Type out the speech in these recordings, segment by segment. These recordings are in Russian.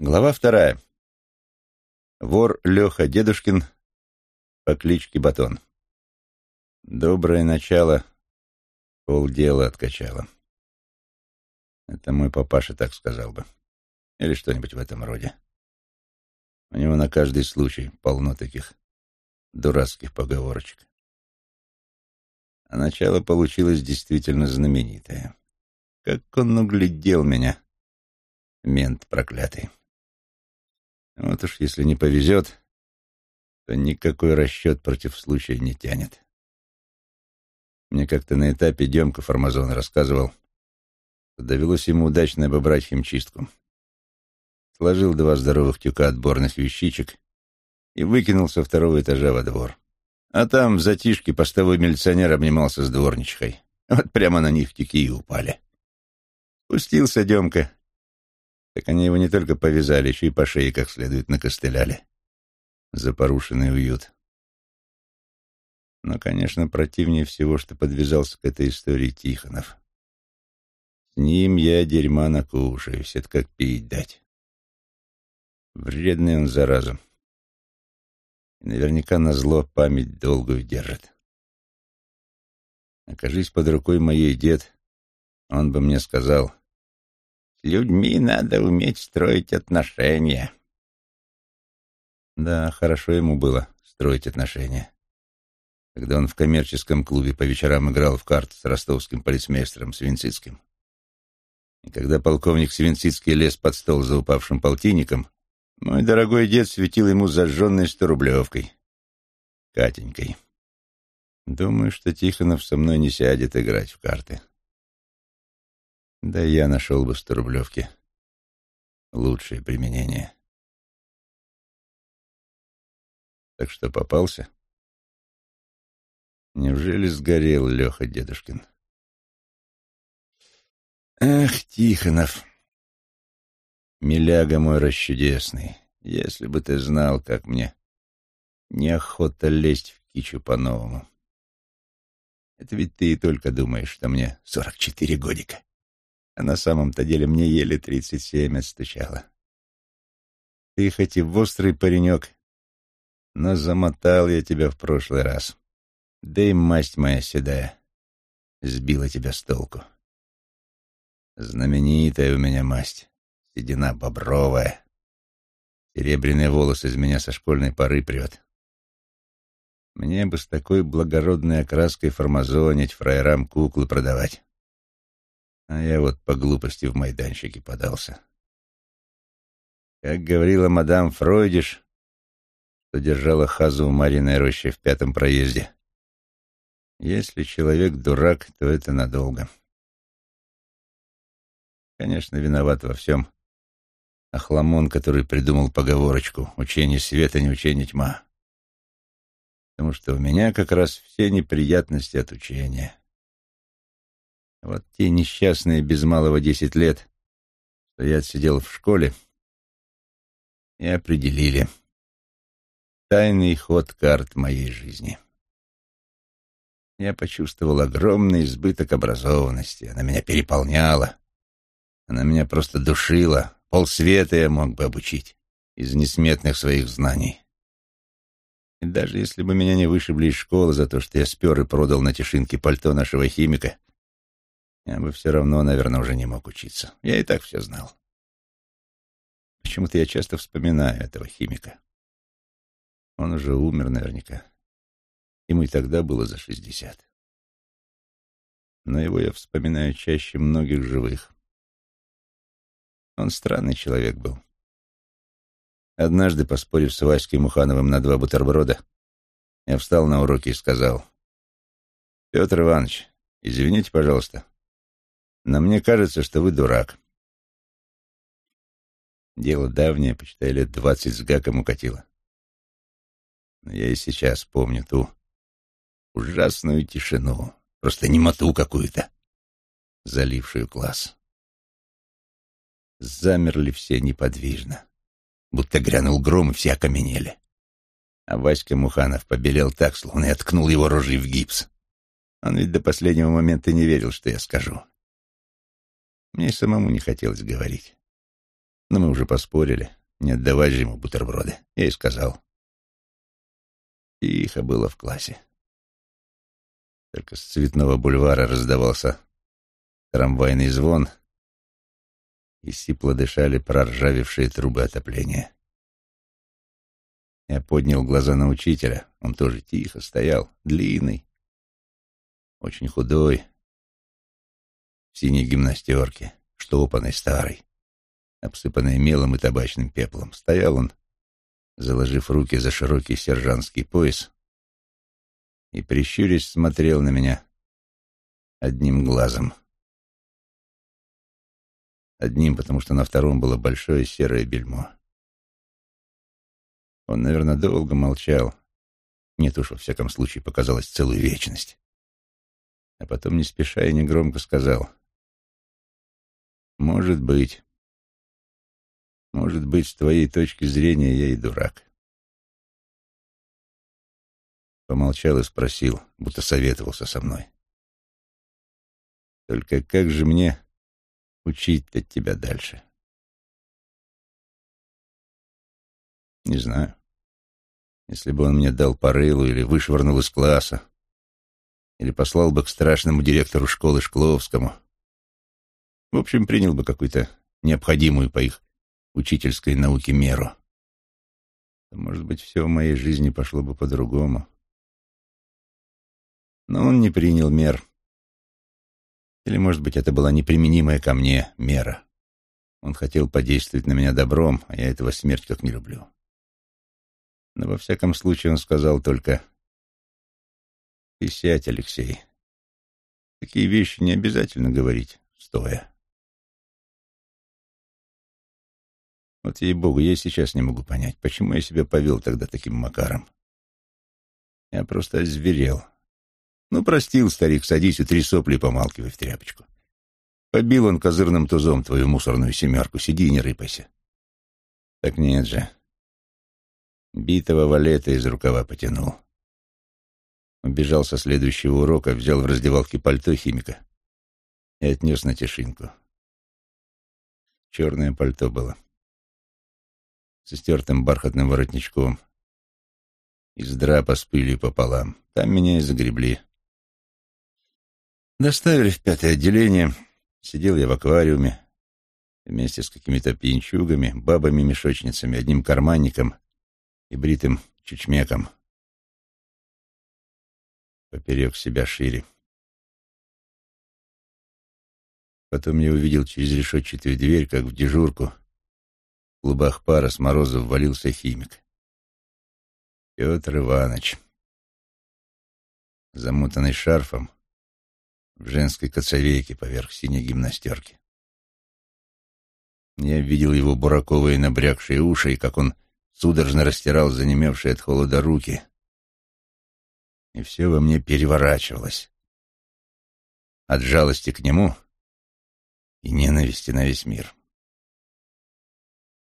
Глава вторая. Вор Леха Дедушкин по кличке Батон. Доброе начало полдела откачало. Это мой папаша так сказал бы. Или что-нибудь в этом роде. У него на каждый случай полно таких дурацких поговорочек. А начало получилось действительно знаменитое. Как он углядел меня, мент проклятый. Вот уж если не повезет, то никакой расчет против случая не тянет. Мне как-то на этапе Демка Формазон рассказывал, что довелось ему удачно обобрать химчистку. Сложил два здоровых тюка отборных вещичек и выкинул со второго этажа во двор. А там в затишке постовой милиционер обнимался с дворничкой. Вот прямо на них тюки и упали. Спустился Демка, так они его не только повязали, еще и по шее как следует накостыляли. За порушенный уют. Но, конечно, противнее всего, что подвязался к этой истории Тихонов. С ним я дерьма накушаюсь, это как пить дать. Вредный он, зараза. И наверняка на зло память долгую держит. Окажись под рукой моей дед, он бы мне сказал — людьми надо уметь строить отношения. Да, хорошо ему было строить отношения. Когда он в коммерческом клубе по вечерам играл в карты с ростовским полицмейстером Свинцицким. И когда полковник Свинцицкий лез под стол за упавшим полтинником, мой дорогой дед светил ему зажженной сторублевкой. Катенькой. Думаю, что Тихонов со мной не сядет играть в карты. Да я нашел бы в Сторублевке лучшее применение. Так что попался? Неужели сгорел Леха Дедушкин? Эх, Тихонов, миляга мой расчудесный, если бы ты знал, как мне неохота лезть в кичу по-новому. Это ведь ты и только думаешь, что мне сорок четыре годика. А на самом-то деле мне еле тридцать семь отстучало. Ты хоть и острый паренек, но замотал я тебя в прошлый раз. Да и масть моя седая сбила тебя с толку. Знаменитая у меня масть, седина бобровая. Серебряные волосы из меня со школьной поры прет. Мне бы с такой благородной окраской формазонить, фраерам куклы продавать. А я вот по глупости в майданчике подался. Как говорила мадам Фройдиш, что держала хазу в Мариной роще в пятом проезде. Если человек дурак, то это надолго. Конечно, виноват во всем Ахламон, который придумал поговорочку «Учение света, не учение тьма». Потому что у меня как раз все неприятности от учения. Вот те несчастные без малого десять лет, что я отсидел в школе, и определили тайный ход карт моей жизни. Я почувствовал огромный избыток образованности. Она меня переполняла. Она меня просто душила. Полсвета я мог бы обучить из несметных своих знаний. И даже если бы меня не вышибли из школы за то, что я спер и продал на Тишинке пальто нашего химика, я бы все равно, наверное, уже не мог учиться. Я и так все знал. Почему-то я часто вспоминаю этого химика. Он уже умер наверняка. Ему и тогда было за шестьдесят. Но его я вспоминаю чаще многих живых. Он странный человек был. Однажды, поспорив с Васькой Мухановым на два бутерброда, я встал на уроке и сказал, «Петр Иванович, извините, пожалуйста, но мне кажется, что вы дурак. Дело давнее, почитай, лет двадцать с гаком укатило. Но я и сейчас помню ту ужасную тишину, просто немоту какую-то, залившую класс. Замерли все неподвижно, будто грянул гром, и все окаменели. А Васька Муханов побелел так, словно я ткнул его рожей в гипс. Он ведь до последнего момента не верил, что я скажу. Мне самому не хотелось говорить. Но мы уже поспорили, не отдавать же ему бутерброды. Я и сказал. Тихо было в классе. Только с цветного бульвара раздавался трамвайный звон, и сипло дышали проржавевшие трубы отопления. Я поднял глаза на учителя. Он тоже тихо стоял, длинный, очень худой, в синей гимнастерке, штопанной старой, обсыпанной мелом и табачным пеплом. Стоял он, заложив руки за широкий сержантский пояс, и, прищурясь, смотрел на меня одним глазом. Одним, потому что на втором было большое серое бельмо. Он, наверное, долго молчал. Нет уж, во всяком случае, показалось целую вечность. А потом, не спеша и негромко сказал. «Может быть. Может быть, с твоей точки зрения я и дурак». Помолчал и спросил, будто советовался со мной. «Только как же мне учить от тебя дальше?» Не знаю. Если бы он мне дал парылу или вышвырнул из класса, или послал бы к страшному директору школы Шкловскому. В общем, принял бы какую-то необходимую по их учительской науке меру. То, может быть, все в моей жизни пошло бы по-другому. Но он не принял мер. Или, может быть, это была неприменимая ко мне мера. Он хотел подействовать на меня добром, а я этого смерть как не люблю. Но во всяком случае он сказал только «Ты сядь, Алексей. Такие вещи не обязательно говорить, стоя». Вот ей-богу, я сейчас не могу понять, почему я себя повел тогда таким макаром. Я просто озверел. Ну, простил, старик, садись, утри сопли, помалкивай в тряпочку. Побил он козырным тузом твою мусорную семерку, сиди и не рыпайся. Так нет же, Битого валета из рукава потянул. Убежал со следующего урока, взял в раздевалке пальто химика и отнес на тишинку. Черное пальто было. С истертым бархатным воротничком. Из драпа с пылью пополам. Там меня и загребли. Доставили в пятое отделение. Сидел я в аквариуме вместе с какими-то пьянчугами, бабами-мешочницами, одним карманником и бритым чучмеком. Поперек себя шире. Потом я увидел через решетчатую дверь, как в дежурку, клубах пара с мороза ввалился химик. Петр Иванович, замотанный шарфом, в женской коцовейке поверх синей гимнастерки. Я видел его бураковые набрякшие уши, и как он судорожно растирал занемевшие от холода руки. И все во мне переворачивалось. От жалости к нему и ненависти на весь мир.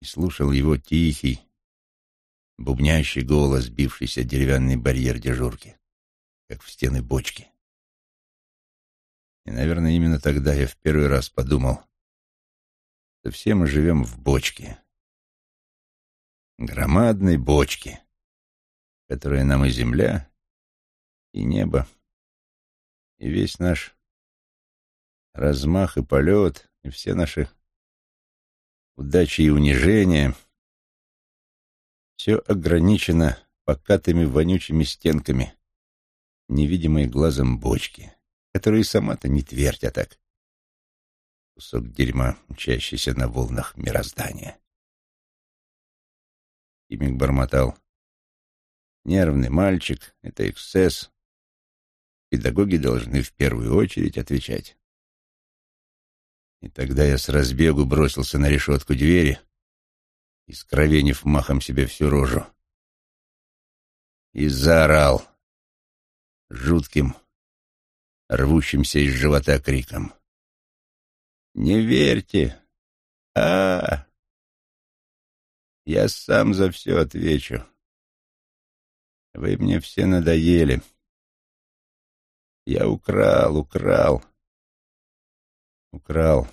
И слушал его тихий, бубнящий голос, бившийся деревянный барьер дежурки, как в стены бочки. И, наверное, именно тогда я в первый раз подумал, что все мы живем в бочке, громадной бочки, которая нам и земля, и небо, и весь наш размах и полет, и все наши удачи и унижения, все ограничено покатыми вонючими стенками, невидимой глазом бочки, которые сама-то не твердь, а так кусок дерьма, мчащийся на волнах мироздания. Химик бормотал. Нервный мальчик — это эксцесс. Педагоги должны в первую очередь отвечать. И тогда я с разбегу бросился на решетку двери, искровенив махом себе всю рожу, и заорал жутким, рвущимся из живота криком. «Не верьте! а, -а, я сам за все отвечу. Вы мне все надоели. Я украл, украл. Украл.